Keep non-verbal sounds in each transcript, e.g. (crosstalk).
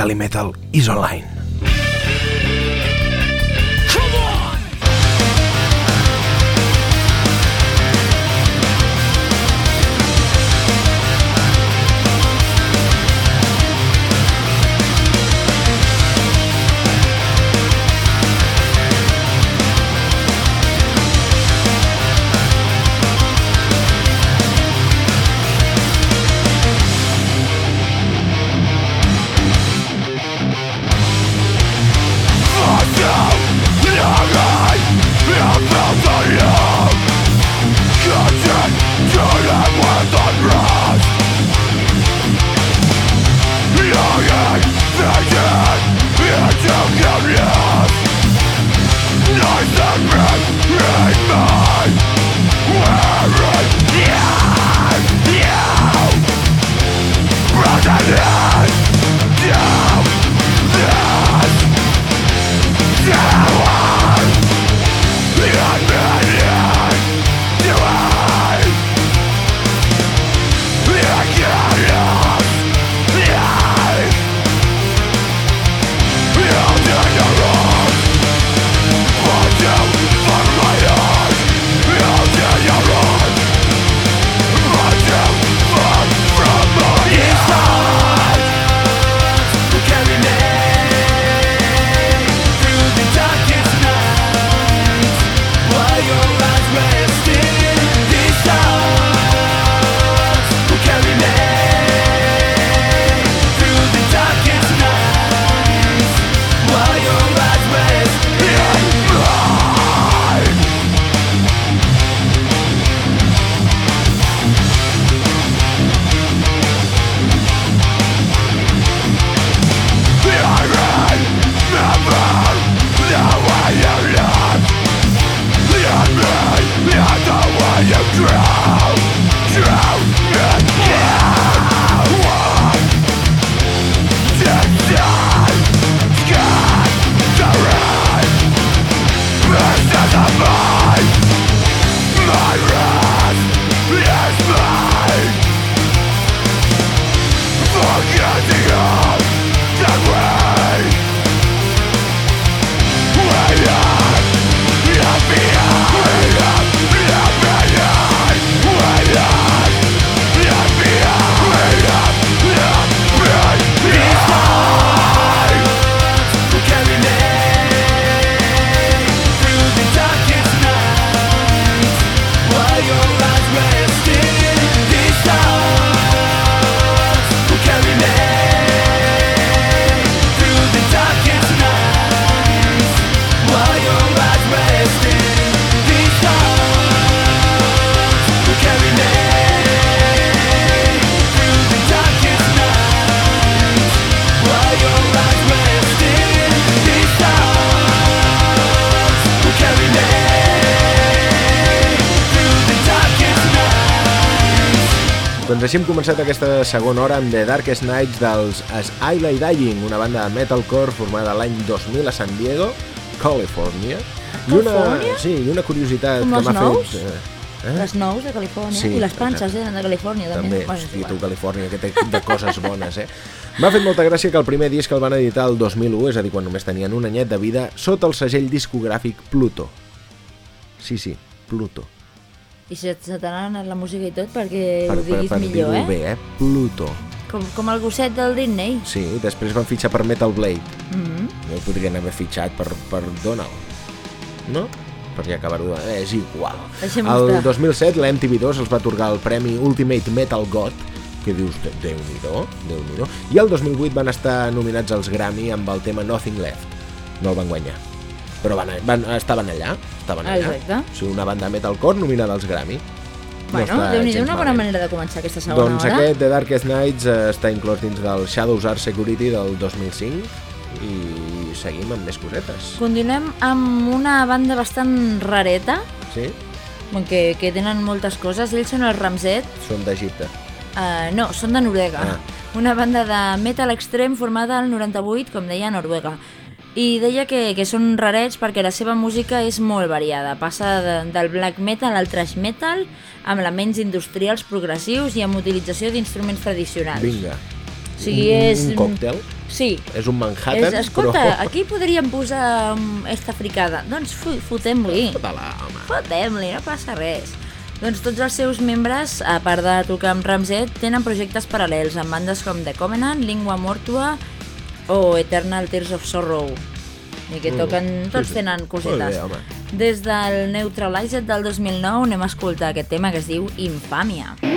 Calimetal is online. Doncs així hem començat aquesta segona hora amb The Darkest Nights dels Isla Dying, una banda de metalcore formada l'any 2000 a San Diego, California. I una, sí, i una curiositat Com que m'ha fet... Eh, Eh? Les nous de Califòrnia Sí, i les panses exacte. eh, de Califòrnia també. També, hosti, igual. tu, Califòrnia, que té de coses bones, eh? M'ha fet molta gràcia que el primer disc el van editar el 2001, és a dir, quan només tenien un anyet de vida, sota el segell discogràfic Pluto. Sí, sí, Pluto. I se, t'ha anat la música i tot perquè Per, ho per, diguis per millor, dir-ho eh? bé, eh? Pluto. Com, com el gosset del Disney. Sí, després van fitxar per Metal Blade. Mm -hmm. No el podrien haver fitxat per, per Donald. No? Per ja acabar-ho... Eh, és igual. Deixem-ho El estar. 2007 la MTV2 els va atorgar el premi Ultimate Metal God, que dius, "De- Déu-n'hi-do, déu nhi déu I el 2008 van estar nominats als Grammy amb el tema Nothing Left. No el van guanyar. Però van, van, estaven allà. Estaven Ah, allà. exacte. O sigui, una banda metalcore nominada als Grammy. Bueno, està déu nhi una bona manera de començar aquesta segona Doncs hora. aquest The Darkest Nights eh, està inclòs dins del Shadows Art Security del 2005 i seguim amb més cosetes. Continuem amb una banda bastant rareta, Sí? que, que tenen moltes coses. Ells són el Ramset, Són d'Egipte. uh, no, són de Noruega. Ah. Una banda de metal extrem formada al 98, com deia, a Noruega. I deia que, que són rarets perquè la seva música és molt variada. Passa de, del black metal al thrash metal, amb elements industrials progressius i amb utilització d'instruments tradicionals. Vinga. O sigui, un, és... un còctel. Sí. És un Manhattan, És, escolta, però... aquí podríem posar um, esta fricada. Doncs fotem-li. Fota-la, home. Fotem-li, no passa res. Doncs tots els seus membres, a part de tocar amb Ramset, tenen projectes paral·lels amb bandes com The Covenant, Lingua Mortua o Eternal Tears of Sorrow. I que Mm, toquen, sí, tots sí. tenen Molt cosetes. bé, home. Des del Neutralized del 2009 anem a escoltar aquest tema que es diu Infàmia. I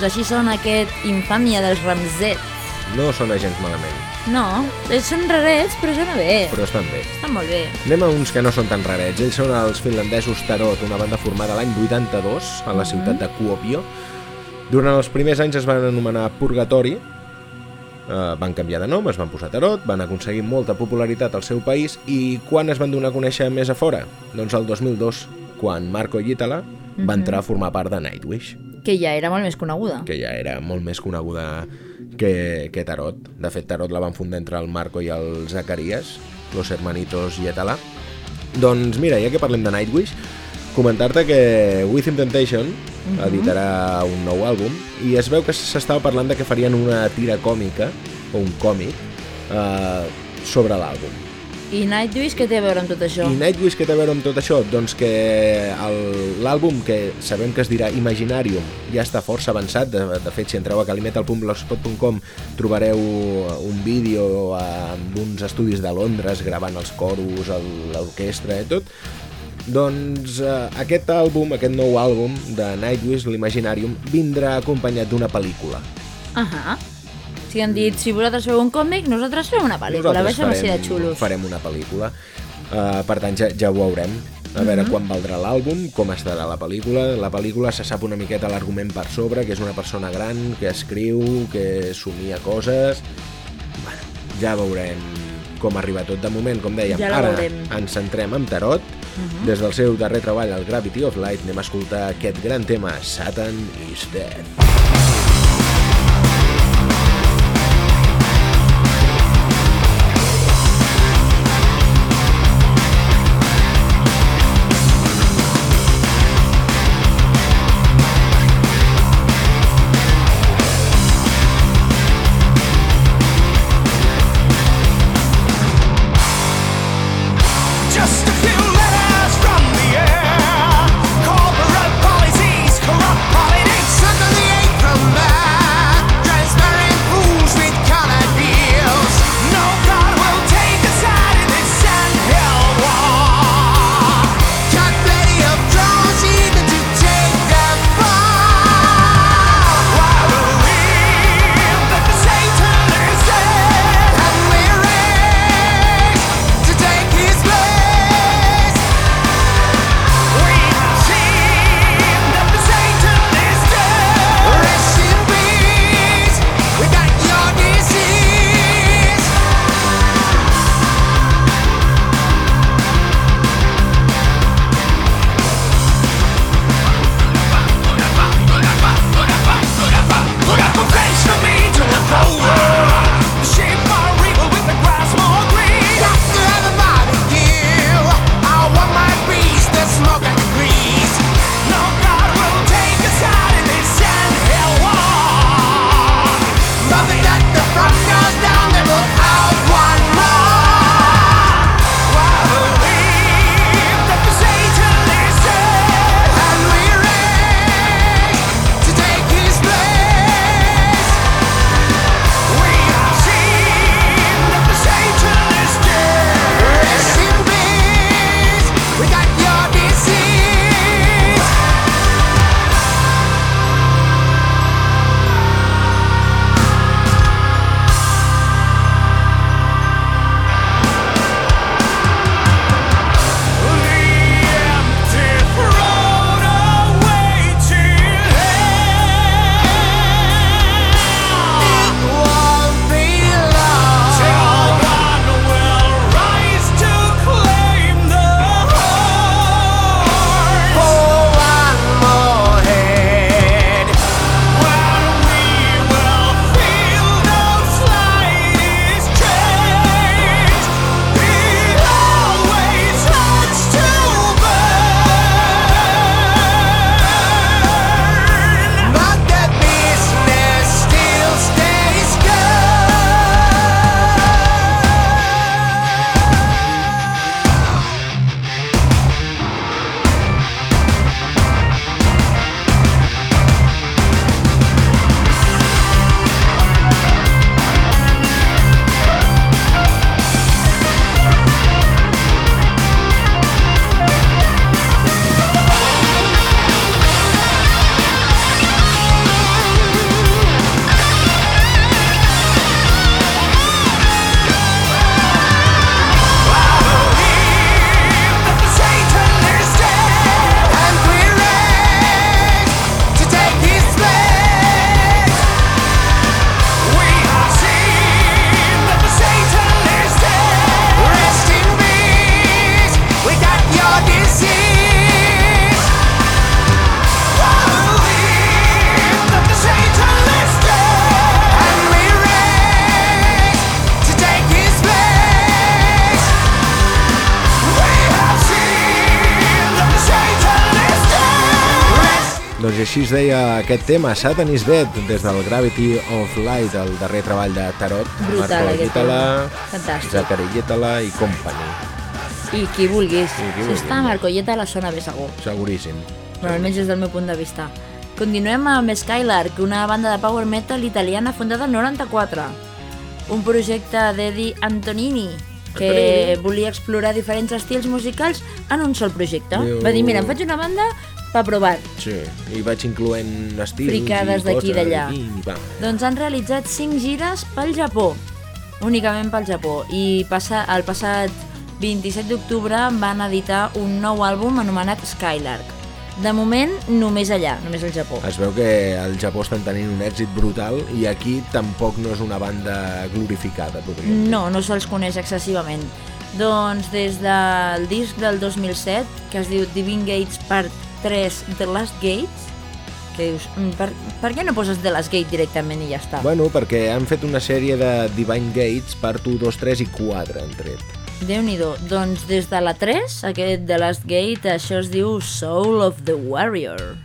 Doncs així són aquest Infàmia dels Ramset. No sona gens malament, No, són rarets, però sona bé. però estan bé. Estan molt bé. Anem a uns que no són tan rarets. Ells són els finlandesos Tarot, una banda formada l'any 82 a la ciutat de Kuopio. Durant els primers anys es van anomenar Purgatori, eh, van canviar de nom, es van posar Tarot, van aconseguir molta popularitat al seu país i quan es van donar a conèixer més a fora? Doncs el 2002, quan Marco Yitala va entrar a formar part de Nightwish, Que ja era molt més coneguda. que ja era molt més coneguda que, que Tarot. De fet, Tarot la van fundar entre el Marco i el Zacarias, los hermanitos Yetalà. Doncs mira, ja que parlem de Nightwish, comentar-te que With Temptation editarà un nou àlbum i es veu que s'estava parlant de que farien una tira còmica o un còmic eh, sobre l'àlbum. I Nightwish què té a veure amb tot això? I Nightwish què té a veure amb tot això? Doncs que l'àlbum, que sabem que es dirà Imaginarium, ja està força avançat. De, de fet, si entreu a calimetal.blogspot.com trobareu un vídeo amb uns estudis de Londres gravant els coros, l'orquestra i tot. Doncs eh, aquest àlbum, aquest nou àlbum de Nightwish, l'Imaginarium, vindrà acompanyat d'una pel·lícula. Ahà. Si han dit, si vosaltres feu un còmic, nosaltres fem una pel·lícula. Nosaltres Veixem així de xulos. farem una pel·lícula. Uh, per tant, ja, ja ho veurem. A veure Mhm. quan valdrà l'àlbum, com estarà la pel·lícula. La pel·lícula se sap una miqueta l'argument per sobre, que és una persona gran, que escriu, que somia coses... Bueno, ja veurem com arriba tot. De moment, com dèiem, Ja ara veurem. Ens centrem en Tarot. Des del seu darrer treball, el Gravity of Light, anem a escoltar aquest gran tema, Satan is Dead. Es deia aquest tema, Satan is Dead, des del Gravity of Light, el darrer treball de Tarot, Brutal, Marco Guitala. Zachary Guitala i company, I qui vulguis. I qui si vulguis. està Marcolleta la sona bé segur. seguríssim. Però almenys des del meu punt de vista. Continuem amb Skylark, una banda de power metal italiana fundada el 94. Un projecte d'Eddie Antonini, que volia explorar diferents estils musicals en un sol projecte. Va dir, mira, em faig una banda per provar. Sí, i vaig incloent estils Fricades d'aquí i d'allà. va. Doncs han realitzat 5 gires pel Japó, únicament pel Japó, i passa, el passat 27 d'octubre van editar un nou àlbum anomenat Skylark. De moment, només allà, només al Japó. Es veu que al Japó estan tenint un èxit brutal i aquí tampoc no és una banda glorificada. No, no se'ls coneix excessivament. Doncs des del disc del 2007, que es diu Divine Gates Part 3 The Last Gates, que dius, "Mm, per, per què no poses The Last Gate directament i ja està? Bueno, perquè han fet una sèrie de Divine Gates, part 1, 2, 3 i 4 han tret. Déu-n'hi-do. Doncs des de la 3, aquest The Last Gate, això es diu Soul of the Warrior.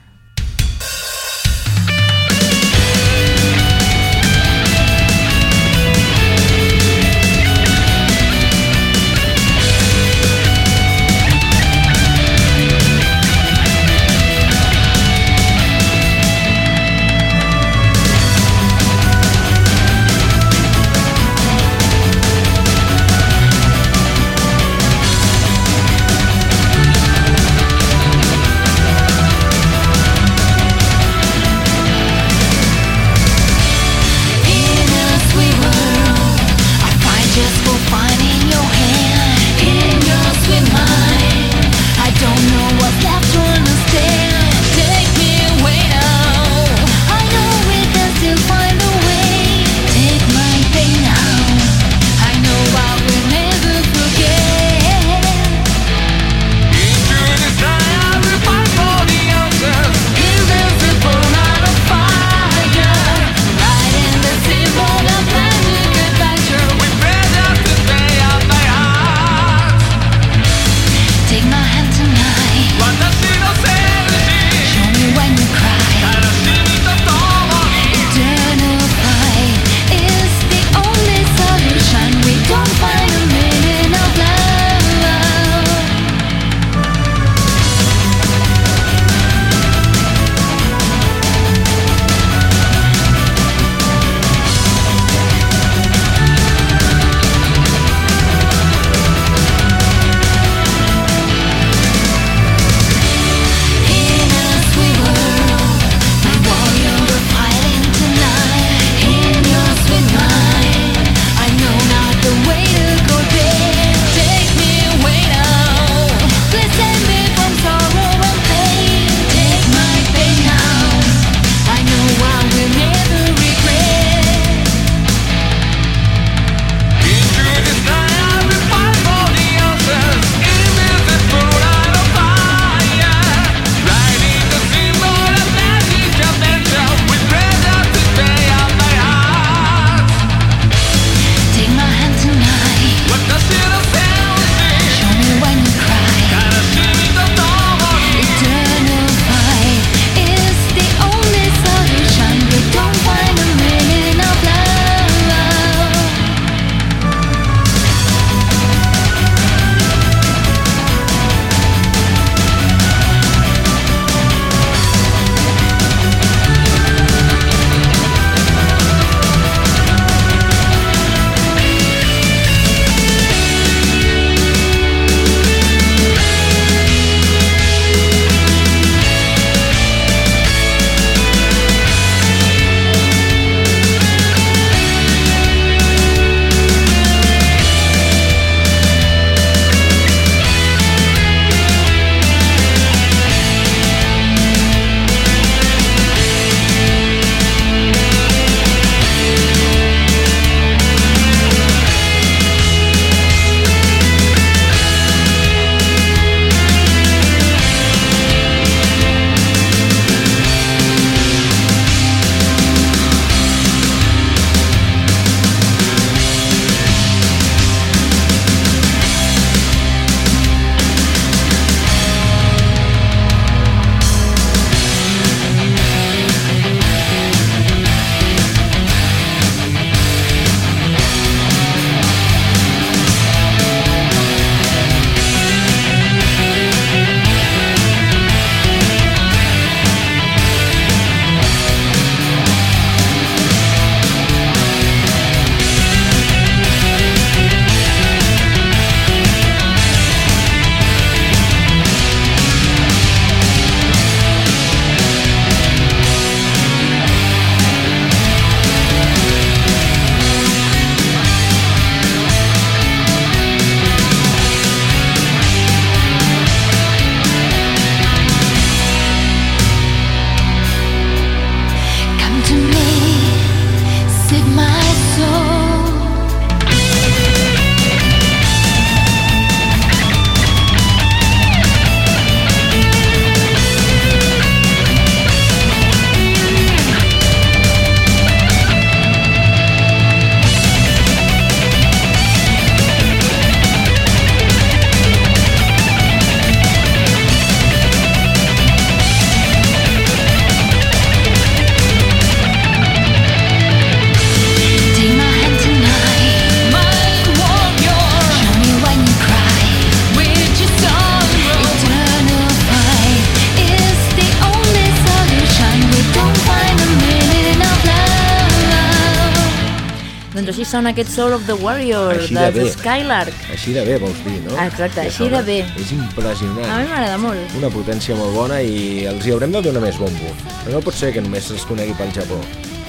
Així sona aquest Soul of the Warrior, Així de de bé. Skylark. Així de bé, vols dir, no? Exacte, Que així de sona. bé. És A impressionant. mi m'agrada molt. Una potència molt bona i els hi haurem de donar més bombo. No pot ser que només es conegui pel Japó.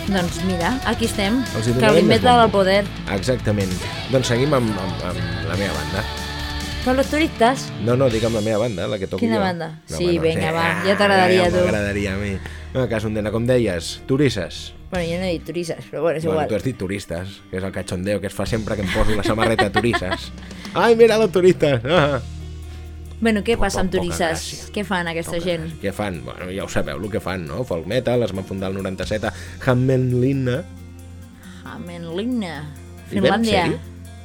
Doncs mira, aquí estem, Els hi que més bombo. poder. Exactament. Doncs seguim amb, amb, amb la meva banda. Però los turistes, No, no, amb la meva banda, la que toco Quina jo. banda? No, Sí, vinga, va, ja t'agradaria ja a tu. M'agradaria a mi. No, cas, Ondena, com deies, turistes. Bueno, jo no he dit turistes, però bueno, és Bueno, igual. tu has dit turistes, que és el cachondeo que es fa sempre que em poso la samarreta turistes. (laughs) Ai, mira los turistes! Ah. Bueno, què Poca- passa amb poca turistes? Què fan aquesta gent? Què fan? Bueno, ja ho sabeu, el que fan, no? Folk metal, es van fundar el 97 a Hammenlinna. Vam Finlàndia.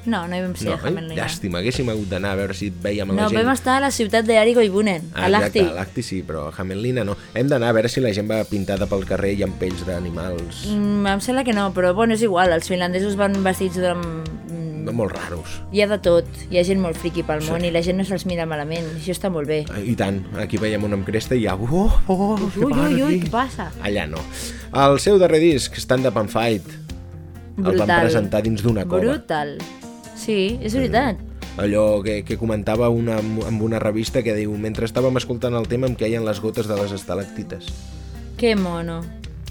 No, no hi vam ser No, a eh? Hamenlinna. Llàstima, haguéssim hagut d'anar a veure si veiem la No, gent. vam estar a la ciutat d'Arigo i Bunen, Ah, a Lahti. Exacte, a Lahti sí, però a Hamelina no. Hem d'anar a veure si la gent va pintada pel carrer i amb pells d'animals Mm, em sembla que no, però bueno, és igual, els finlandesos van vestits de... mm, molt raros. Hi ha de tot, hi ha gent molt friqui pel món i la gent no se'ls mira malament, això està molt bé. I tant, aquí veiem un amb cresta i hi ha... Oh, oh, Ui, què ui, ui, ui, aquí? què passa? Allà no. El seu darrer disc, Stand Up and Fight, el van Brutal. presentar dins d'una cova. Brutal. Sí, és veritat. Allò que, que comentava una, amb una revista que diu mentre estàvem escoltant el tema em queien les gotes de les estalactites. Que mono.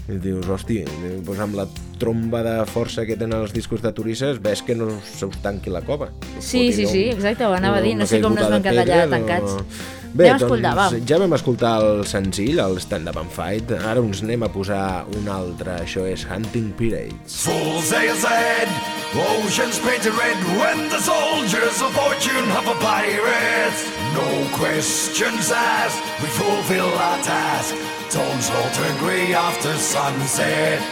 I dius, hosti, doncs amb la tromba de força que tenen els discos de turistes, ves que no se us tanqui la cova. Sí, sí, sí, exacte, ho anava a dir, no sé com no es van quedar allà tancats. Bé, Anem a escoltar, doncs, va. ja vam escoltar el senzill, el Stand Up and Fight, ara uns anem a posar un altre, això és Hunting Pirates. Sails ahead, oceans painted red when the soldiers of fortune have a pirates. No questions asked, we fulfill our task. Tones all turn grey after sunset.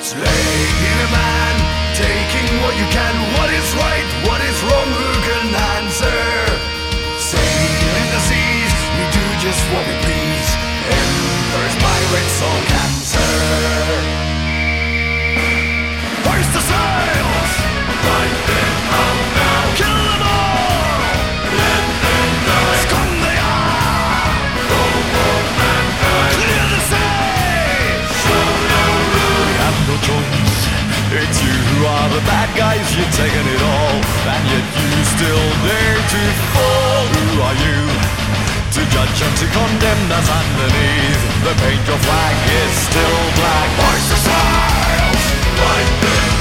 Slaying a man, taking what you can, what is right, what is wrong, who can answer? Sailing the do just what we please. Emperors, pirates, all cancer. Hoist the sails! Light them out now! Kill them all! Let them die! Scum they are! Go on die! Clear the sea! Show no rule! We have no choice. It's you who are the bad guys. You're taking it all, and yet you still dare to fall. Who are you? To judge and to condemn us underneath The paint your flag is still black Hoist the sails! Light them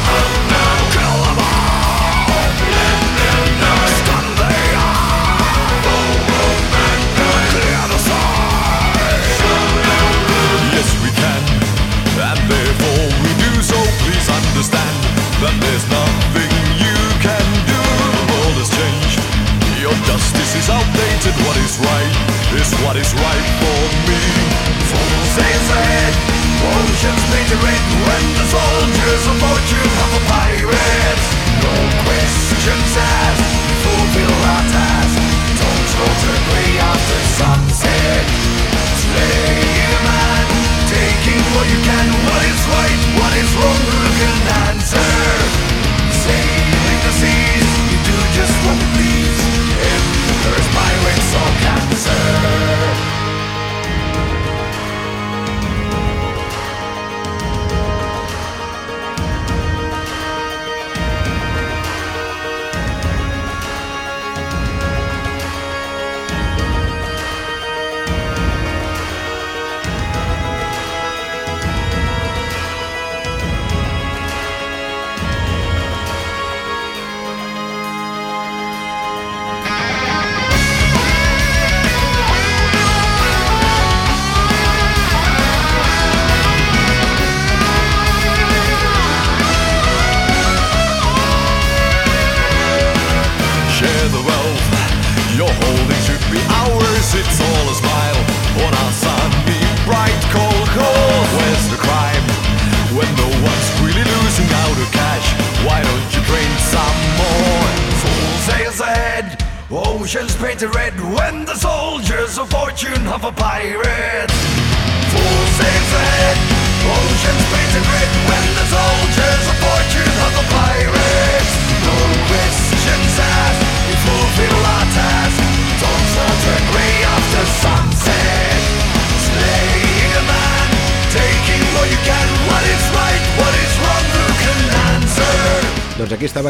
justice is outdated. What is right is what is right for me. Full sails ahead Oceans painted red When the soldiers of fortune have a pirates No questions asked. Fulfill our task. Don't slaughter grey after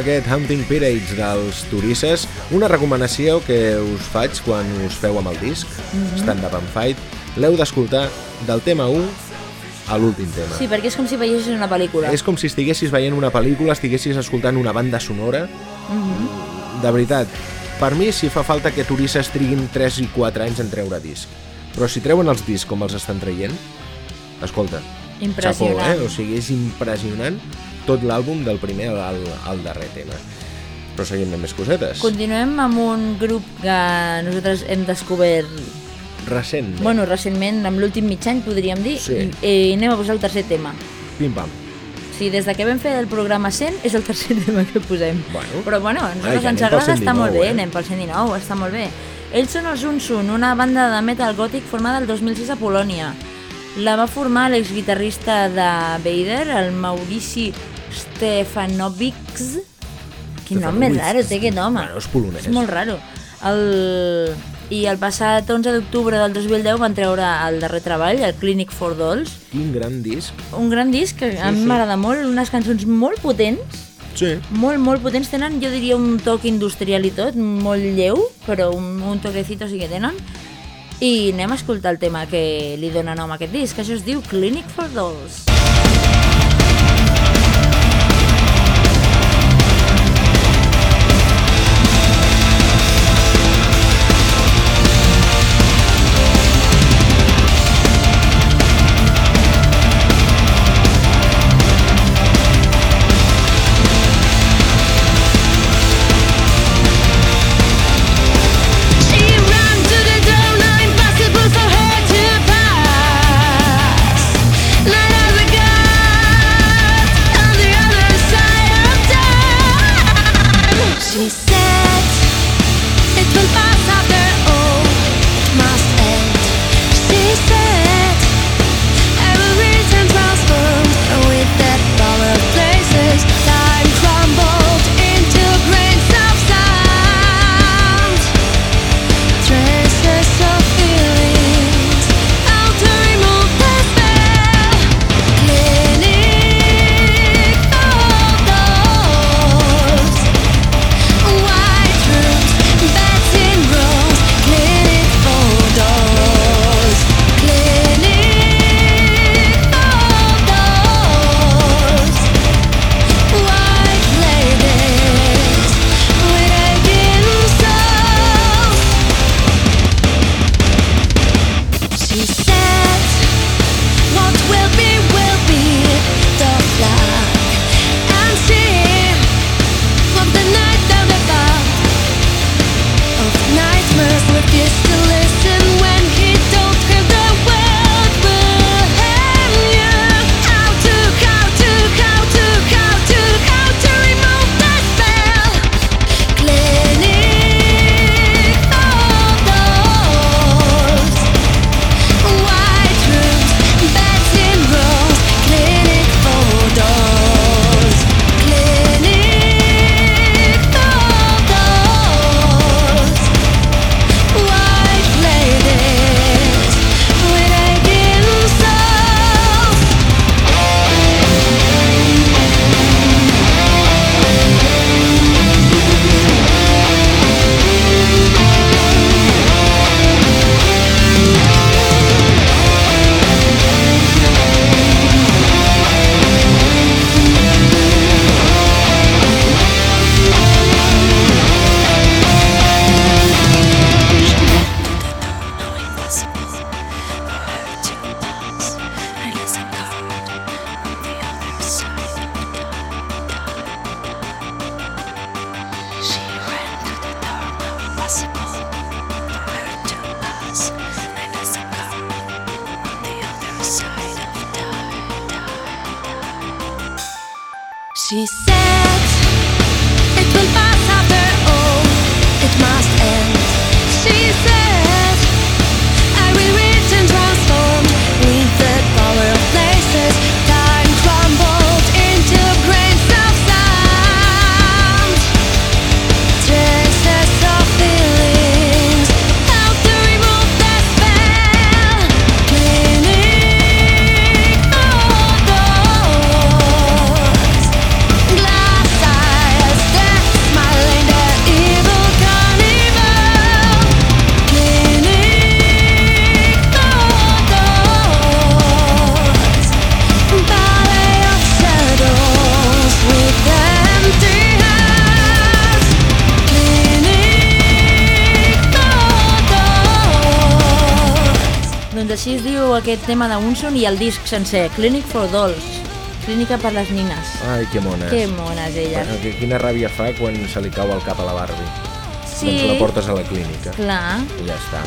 aquest Hunting Pirates dels Turisses, una recomanació que us faig quan us feu amb el disc, Stand Up and Fight. L'heu d'escoltar del tema 1 a l'últim tema. Sí, perquè és com si veiessis una pel·lícula. És com si estiguessis veient una pel·lícula, estiguessis escoltant una banda sonora. De veritat, per mi si fa falta que Turisses triguin 3 i 4 anys en treure disc. Però si treuen els discs com els estan traient, escolta, Impressionant. Xapó, eh? O sigui, és impressionant tot l'àlbum del primer al, al darrer tema. Però seguim amb més cosetes. Continuem amb un grup que nosaltres hem descobert, Recent. bueno, recentment, amb l'últim mig any, podríem dir, Sí. i anem a posar el tercer tema. Pim-pam. Sigui, des de que vam fer el programa 100 és el tercer (laughs) tema que posem. Bueno. Però bueno, a Ai, nosaltres que ens agrada, està molt 119, bé, eh? anem pel 119, està molt bé. Ells són els Unsun, una banda de metal gòtic formada el 2006 a Polònia. La va formar l'exguitarrista de Vader, el Maurici Stefanovics. Quin nom més raro té aquest home. Bueno, és polonès. És molt raro. El... I el passat 11 d'octubre del 2010 van treure el darrer treball, el Clinic for Dolls, Quin gran disc. un gran disc que a mi sí. m'agrada molt, unes cançons molt potents, Sí. molt, molt potents, tenen, jo diria, un toc industrial i tot, molt lleu, però un, un toquecito sí que tenen. I anem a escoltar el tema que li dona nom a aquest disc, això es diu Clinic for Dolls. Unson i el disc sencer, Clinic for Dolls, clínica per les nines. Ai, que mones. Que mones elles. Bueno, Quina ràbia fa quan se li cau el cap a la Barbie. Sí, Doncs la portes a la clínica. clar, I ja està.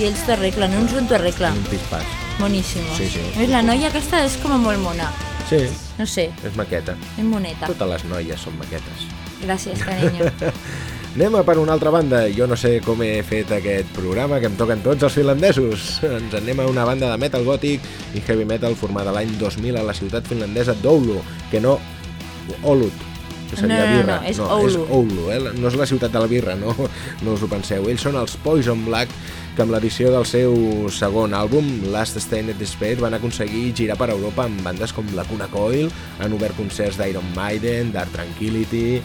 i ells t'ho arreglen, t'ho arregla. Un pispàs. Boníssimo. Sí, sí. A més, la noia aquesta és com molt mona. Sí, No sé, és maqueta. és moneta. Totes les noies són maquetes. Gràcies, carinyo. (laughs) Anem a per una altra banda. Jo no sé com he fet aquest programa, que em toquen tots els finlandesos. Ens anem a una banda de metal gòtic i heavy metal formada l'any 2000 a la ciutat finlandesa d'Oulu, que no... Olut, que seria No, no, no, birra. no, és és Oulu. Oulu, eh? no és la ciutat de la birra, no, no us ho penseu. Ells són els Poison Black, que amb l'edició del seu segon àlbum, Last Stained Despair, van aconseguir girar per Europa amb bandes com Lacuna Coil, han obert concerts d'Iron Maiden, Dark Tranquility...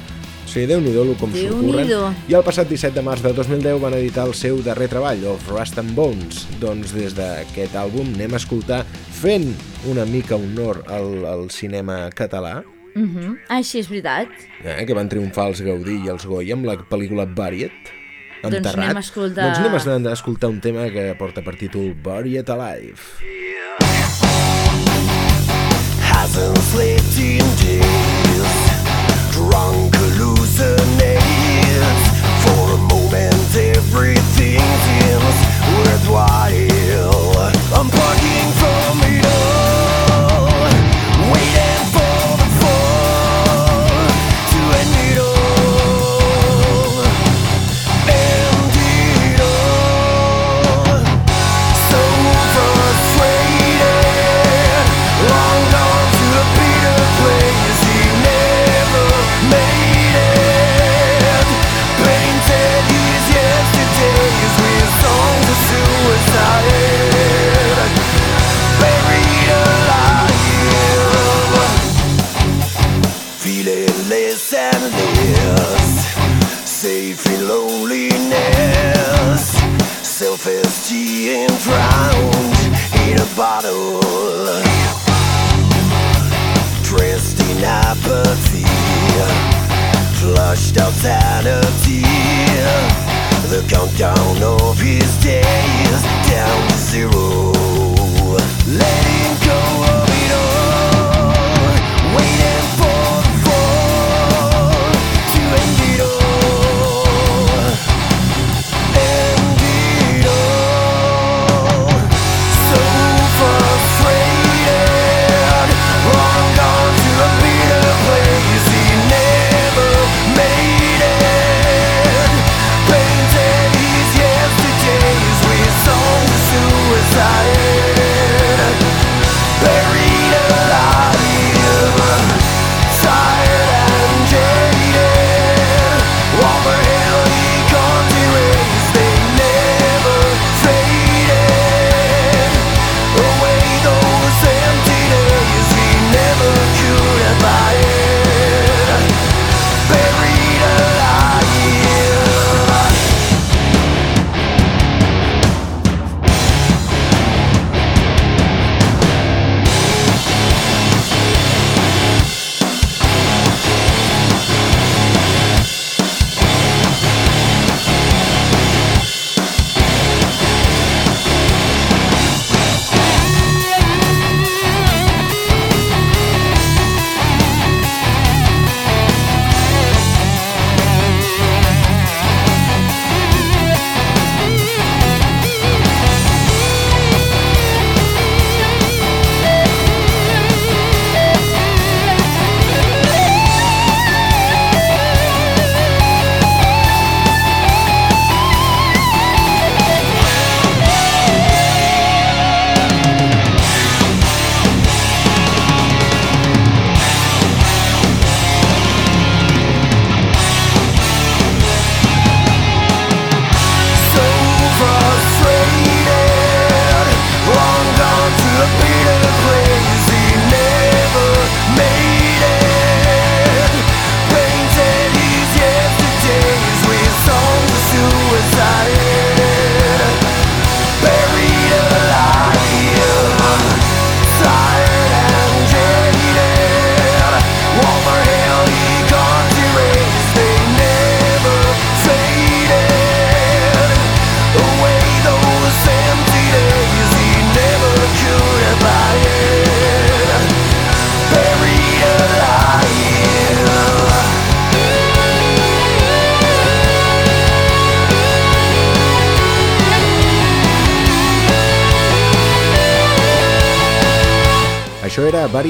Sí, Déu-n'hi-do com s'ho. I el passat 17 de març de 2010 van editar el seu darrer treball, Of Rust and Bones. Doncs des d'aquest àlbum anem a escoltar fent una mica honor al, al cinema català, Uh -huh. Ah, sí, és veritat. eh, que van triomfar els Gaudí i els Goya amb la pel·lícula Buried. Doncs Enterrat. anem a escoltar- Doncs anem a escoltar un tema que porta per títol Buried Alive. hasn't slept in days. Drunk hallucinates. For a moment, everything seems worthwhile. Countdown of his days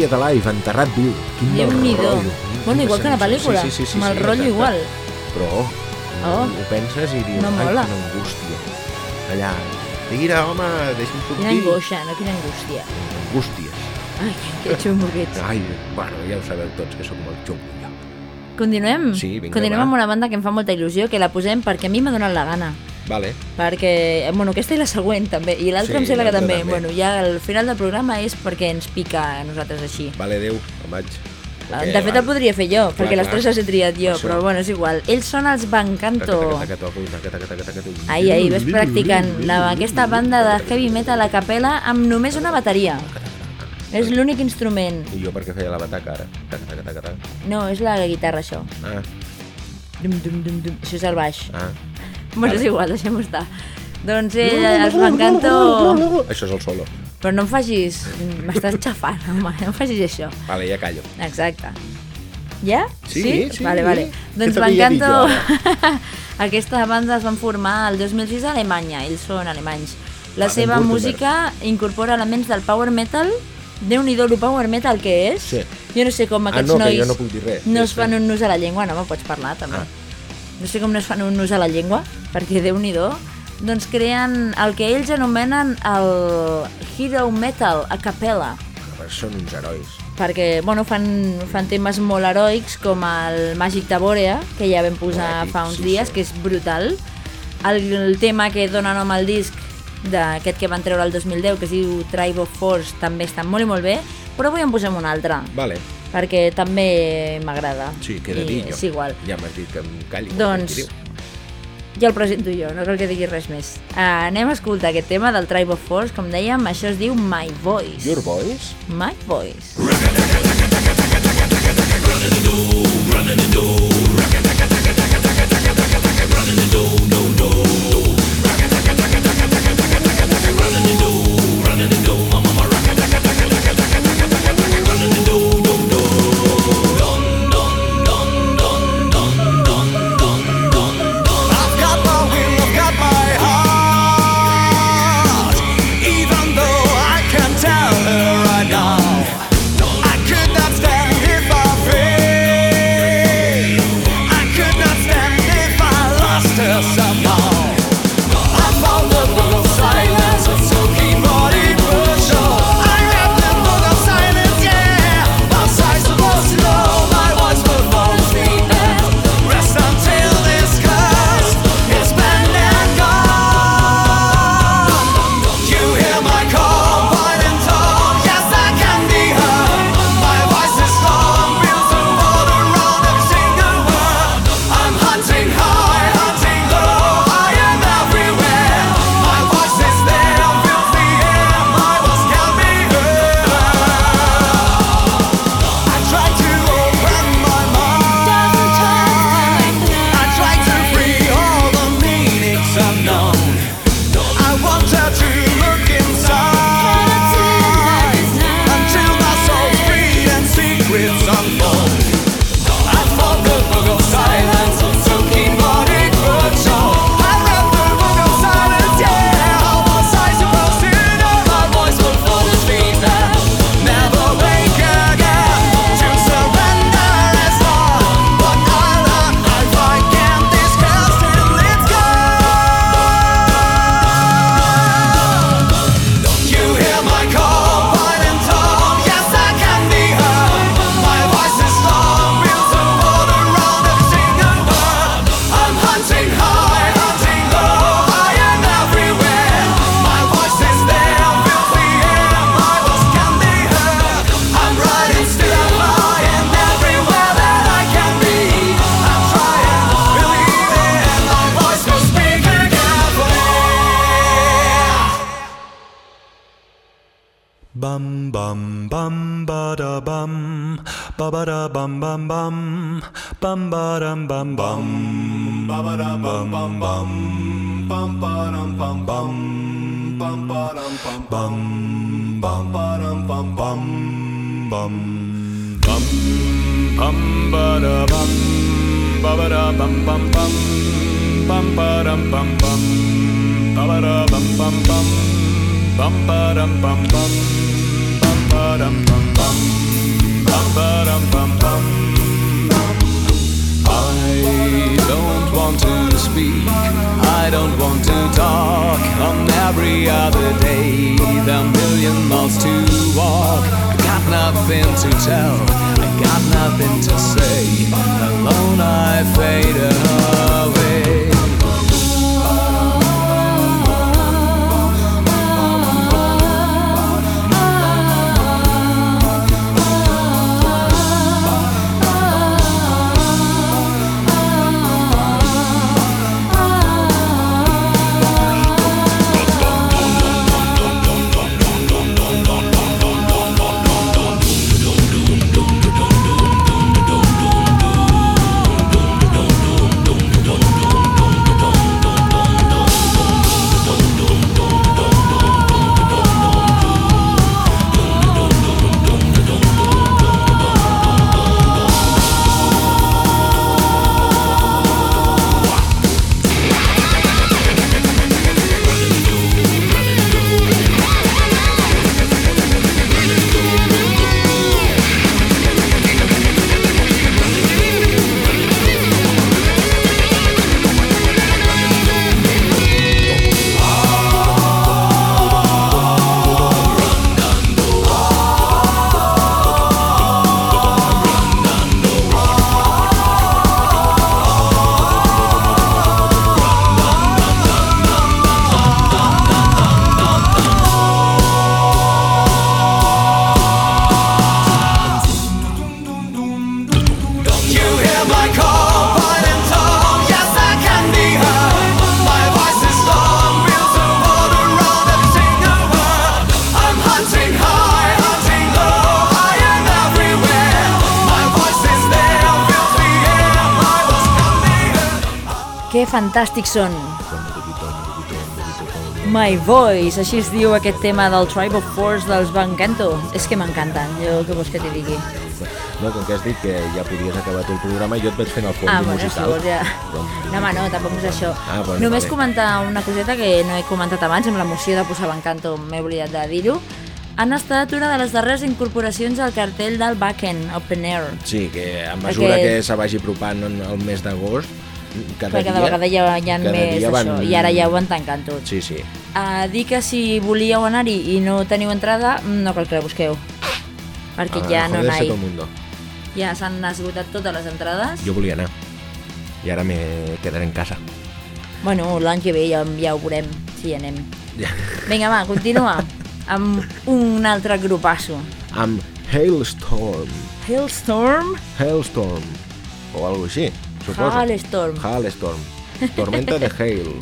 Buried Alive, enterrat viu. Quin mal rotllo. Bueno, igual que la pel·lícula. Sí, sí, sí, sí, Amb el sí, rotllo igual. Però, oh, ho penses i dius, No ai, quina angústia. Allà, mira, home, deixa'm Quina sortir. angoixa, no? Quina angústia. Angústies. Ai, que xungo que ets. Ai, bueno, ja ho sabeu tots, que sóc molt xungo, jo. Continuem? Sí, vinga, Continuem va. amb una banda que em fa molta il·lusió, que la posem perquè a mi m'ha donat la gana. Vale, Perquè, bueno, aquesta i la següent també, i l'altra Sí, em sembla que també. també. Bueno, ja al final del programa és perquè ens pica a nosaltres així. vale, adéu, em vaig. Perquè, de fet, el podria fer jo, perquè les clar. tres les he triat jo, Això. però bueno, és igual. Ells són els Bancanto. Ai, Ai, ves practicant la, aquesta banda de heavy metal a capella amb només una bateria. És l'únic instrument. I jo perquè feia la bataca ara. No, és la guitarra, això. Ah, Dum, dum, dum, dum. Això és el baix. ah. Bueno, és igual, deixem-ho estar. Doncs ell, els Bancanto... Això és el solo. Però no em facis... M'estàs xafant, (laughs) home, no em facis això. Vale, ja callo. Exacte. Ja? Sí, sí. Vale, vale. Doncs Què t'havia dit Bancanto... (laughs) Aquesta banda es van formar el 2006 a Alemanya, ells són alemanys. La Ah, seva música incorpora elements del power metal, déu nhi el power metal que és. Sí. Jo no sé com Ah, aquests no, que nois jo no puc dir res. no Sí, es sí. fan un nus a la llengua, no me'n pots parlar també. Ah. No sé com no es fan un nus a la llengua, perquè déu nhi doncs creen el que ells anomenen el hero metal a capella Són uns herois. perquè bueno, fan, fan temes molt heroics com el Màgic de Borea, que ja vam posar Poètic, fa uns sí, dies, sí. que és brutal. El, el tema que dona nom al disc d'aquest que van treure el 2010, que es diu Tribe of Force, també està molt i molt bé, però avui en posem un altre, Vale, perquè també m'agrada. sí, què he de dir jo? És igual. Ja m'has dit que em calli. Doncs, ja el presento jo, no cal que diguis res més. Uh, anem a escoltar aquest tema del Tribe of Force, com dèiem, això es diu My Voice. Your voice? My Voice. I've bum bum bum bum ba dum bum bum ba ba da bum bum bum bum ba dum bum bum bum ba dum bum bum bum ba dum bum bum bum bum bum ba da bum ba ba da bum bum bum bum ba dum bum bum ba ba da bum bum bum bum ba dum bum bum bum ba ba-dum bum bum nothing to tell. I got nothing to say. Alone I fade away. Fantàstics són! My Voice, així es diu aquest tema del Tribe of Force dels Van Canto. És que m'encanten, jo què vols que t'hi digui? No, com que has dit que ja podies acabar tu el programa, jo et vaig fent el fons Ah, bueno, si musical. vols ja... No, home, no, tampoc és això. Ah, bueno, Només vale. comentar una coseta que no he comentat abans, amb l'emoció de posar Bancanto, m'he oblidat de dir-ho. Han estat una de les darreres incorporacions al cartell del Backend Open Air. Sí, que a mesura Perquè- que se vagi apropant el mes d'agost, cada Perquè dia... cada vegada hi ha, hi ha més dia d'això, van- i ara ja ho van tancant tot. Sí, sí. A dir que si volíeu anar-hi i no teniu entrada, no cal que la busqueu. Perquè Ah, ja no n'hi mundo. Ja s'han esgotat totes les entrades. Jo volia anar. I ara me quedaré en casa. Bueno, l'any que ve ja, ja ho veurem, si hi anem. Ja. Vinga, va, continua amb un altre grupasso. Amb Hailstorm. Hailstorm? Hailstorm. O algo així, suposo. Hailstorm. Hailstorm. Tormenta de Hail.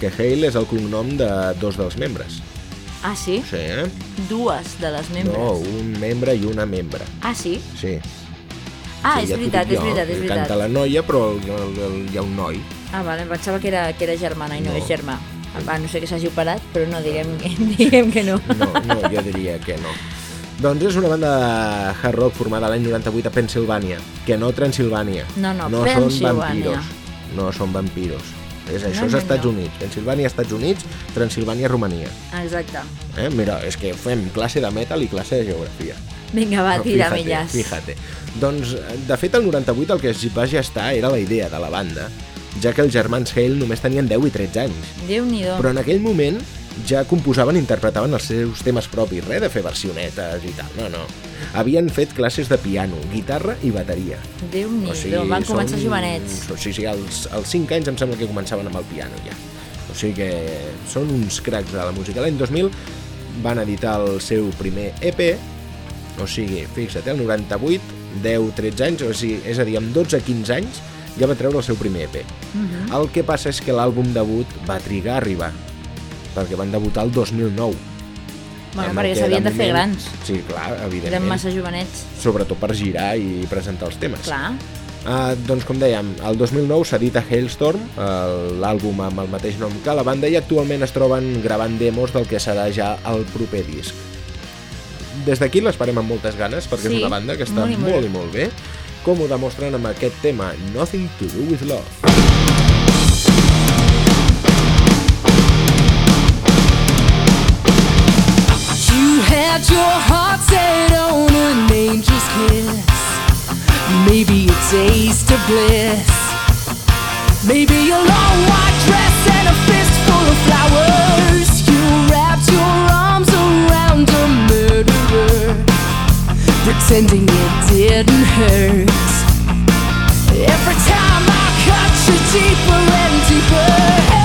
Que Hail és el cognom de dos dels membres. Ah, sí? Sí, eh? Dues de les membres. No, un membre i una membre. Ah, sí? Sí. Ah, sí, és ja veritat, dic és jo. veritat, és veritat. Canta la noia, però el, el, el, hi ha un noi. Ah, vale, em pensava que era, que era germana i no, No. és germà. Va, no sé que s'hagi operat, però no, diguem, (laughs) diguem que no. No, no, jo diria que no. Doncs és una banda de hard rock formada l'any 98 a Pensilvània, que no Transilvània. No, no, no Pensilvània. són vampiros. No són vampiros. És, No, això és no, Estats no. Units. Pensilvània, Estats Units, Transilvània, Romania. Exacte. Eh? Mira, és que fem classe de metal i classe de geografia. Vinga, va, No, tira milles. Fíjate. Doncs, de fet, el 98 el que es va gestar era la idea de la banda, ja que els germans Hale només tenien 10 i 13 anys. Déu-n'hi-do. Però en aquell moment ja composaven i interpretaven els seus temes propis, res de fer versionetes i tal, no, no. Havien fet classes de piano, guitarra i bateria. Déu-n'hi-do, van començar són- jovenets. O sigui, als, als 5 anys em sembla que començaven amb el piano ja. O sigui que són uns cracs de la música. L'any 2000 van editar el seu primer EP, o sigui, fixa't, eh, el 98, 10-13 anys, o sigui, és a dir, amb 12-15 anys ja va treure el seu primer EP. Mhm. El que passa és que l'àlbum debut va trigar a arribar, perquè van debutar el 2009. Bueno, perquè s'havien de fer grans. Sí, clar, Eren evidentment. massa jovenets. Sobretot per girar i presentar els temes. Clar. Uh, doncs com dèiem, el 2009 s'edita Hailstorm, el- l'àlbum amb el mateix nom que la banda, i actualment es troben gravant demos del que serà ja el proper disc. Des d'aquí l'esperem amb moltes ganes, perquè Sí, és una banda que està molt i molt, molt. i molt bé, com ho demostren amb aquest tema Nothing to do with love. Had your heart set on an angel's kiss. Maybe a taste of bliss. Maybe a long white dress and a fistful of flowers. You wrapped your arms around a murderer, pretending it didn't hurt. Every time I cut you deeper and deeper.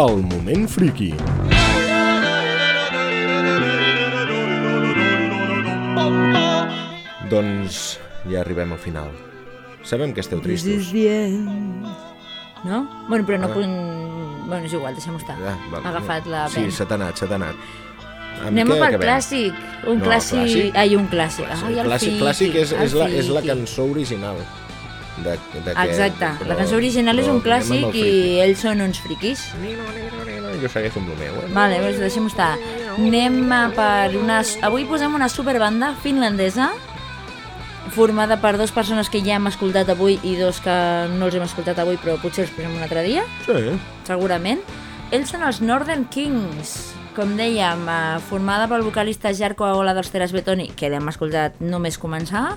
El moment friki. Doncs ja arribem al final. Sabem que esteu tristos. No? Bueno, però no Ah. puc... Bueno, és igual, deixem-ho estar. Ah, val. M'ha agafat la Sí, pena. se t'ha anat, se t'ha anat. Amb Anem què pel acabem? clàssic. Un No, clàssic... clàssic. Ai, un clàssic. Ai, el clàssic, clàssic és, el és, la, és la cançó original. De, de què- Exacte, però- la cançó original és però un clàssic i ells són uns friquis. Jo segueixo amb el meu, eh? Vale, doncs deixem-ho estar. Anem per una... Avui posem una superbanda finlandesa formada per dues persones que ja hem escoltat avui i dos que no els hem escoltat avui però potser els posem un altre dia, Sí. segurament. Ells són els Northern Kings, com dèiem, eh, formada pel vocalista Jarko Aola dels Teres Betoni, que l'hem escoltat només començar,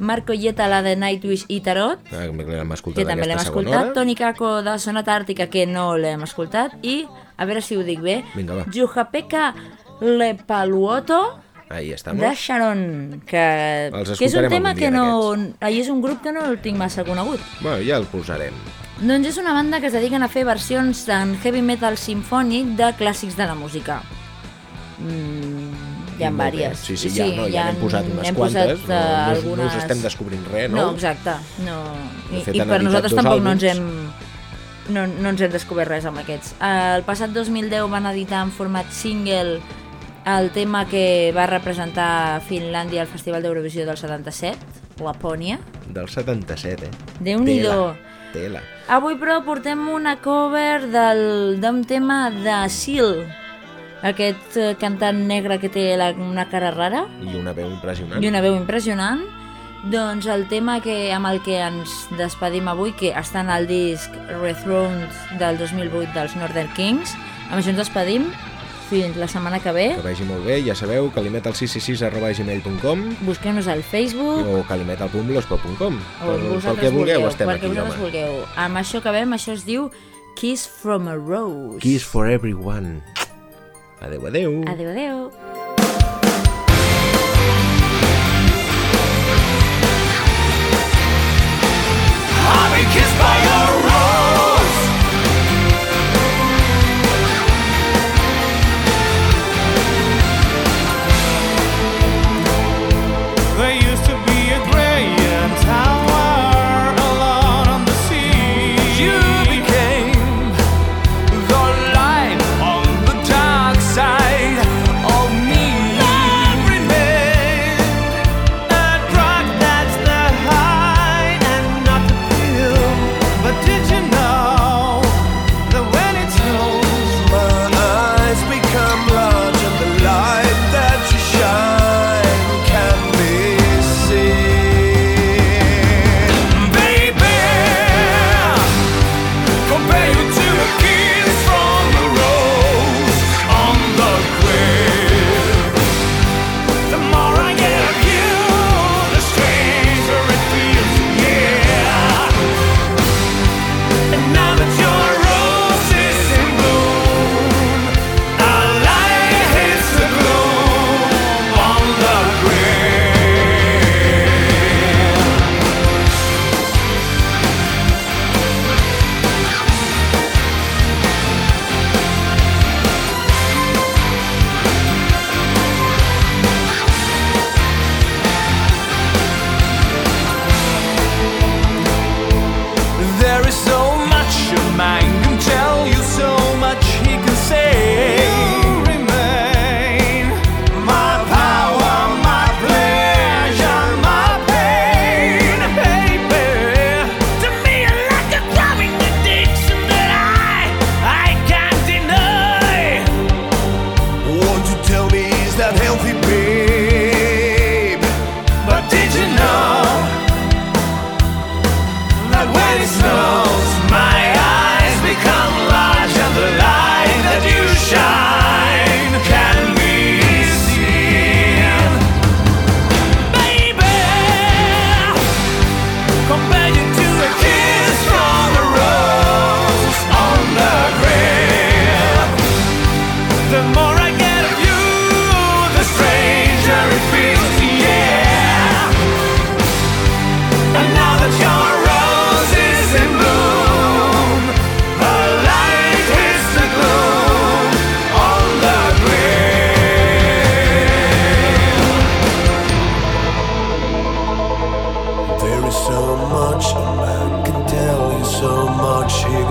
Marco Ieta, la de Nightwish i Tarot, Ah, que l'hem escoltat que també l'hem escoltat. Toni Kako de Sonata Àrtica, que no l'hem escoltat, i, a veure si ho dic bé, Vinga, va. Juhapeka Lepaluoto Ahí estamos. de Sharon, que, que és un tema que no... Ahir és un grup que no el tinc massa conegut. Bueno, ja el posarem. Doncs és una banda que es dediquen a fer versions en heavy metal sinfònic de clàssics de la música. Mm, hi ha diverses. Sí, sí, ja, no, ja n'hem posat unes quantes. posat, no, no, algunes... no us estem descobrint res, no? No, exacte. No. I, fet, i per nosaltres tampoc no ens àlbums. hem no, no ens hem descobert res amb aquests. El passat 2010 van editar en format single el tema que va representar Finlàndia al Festival d'Eurovisió del 77, Lapònia, del 77, eh? Déu-n'hi-do. Tela, tela. Avui, però, portem una cover del- d'un tema de Seal, aquest eh, cantant negre que té la, una cara rara I una veu impressionant. i una veu impressionant. Doncs el tema que, amb el que ens despedim avui, que està en el disc Rethroned del 2008 dels Northern Kings, amb això ens despedim fins la setmana que ve. Que vagi molt bé, ja sabeu, calimetal666 arroba gmail.com Busqueu-nos al Facebook, o calimetal.blogspot.com o pel, que vulgueu, vulgueu, estem que aquí, home. vulgueu. Amb això acabem, això es diu Kiss from a Rose. Kiss for everyone. Adeu, adeu. Adeu, adeu. I've been kissed by a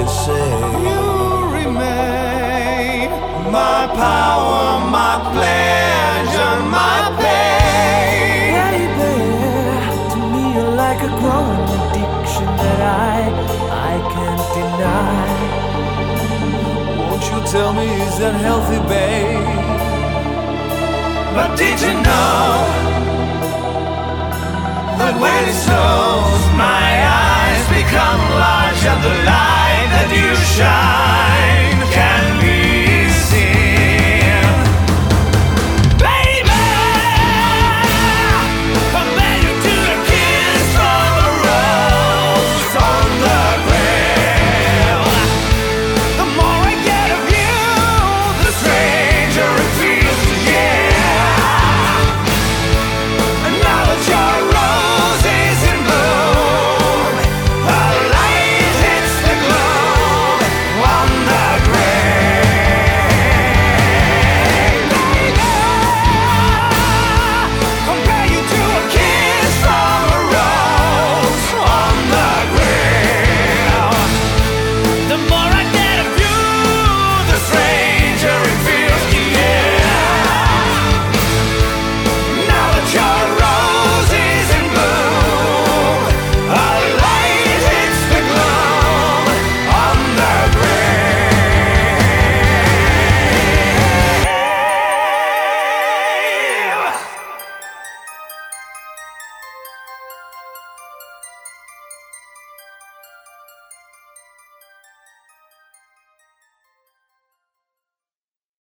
can say. You remain my power, my pleasure, my pain. Baby, to me you're like a growing addiction that I I can't deny. Won't you tell me is that healthy, babe? But did you know that when it snows, my eyes become large and the light that you shine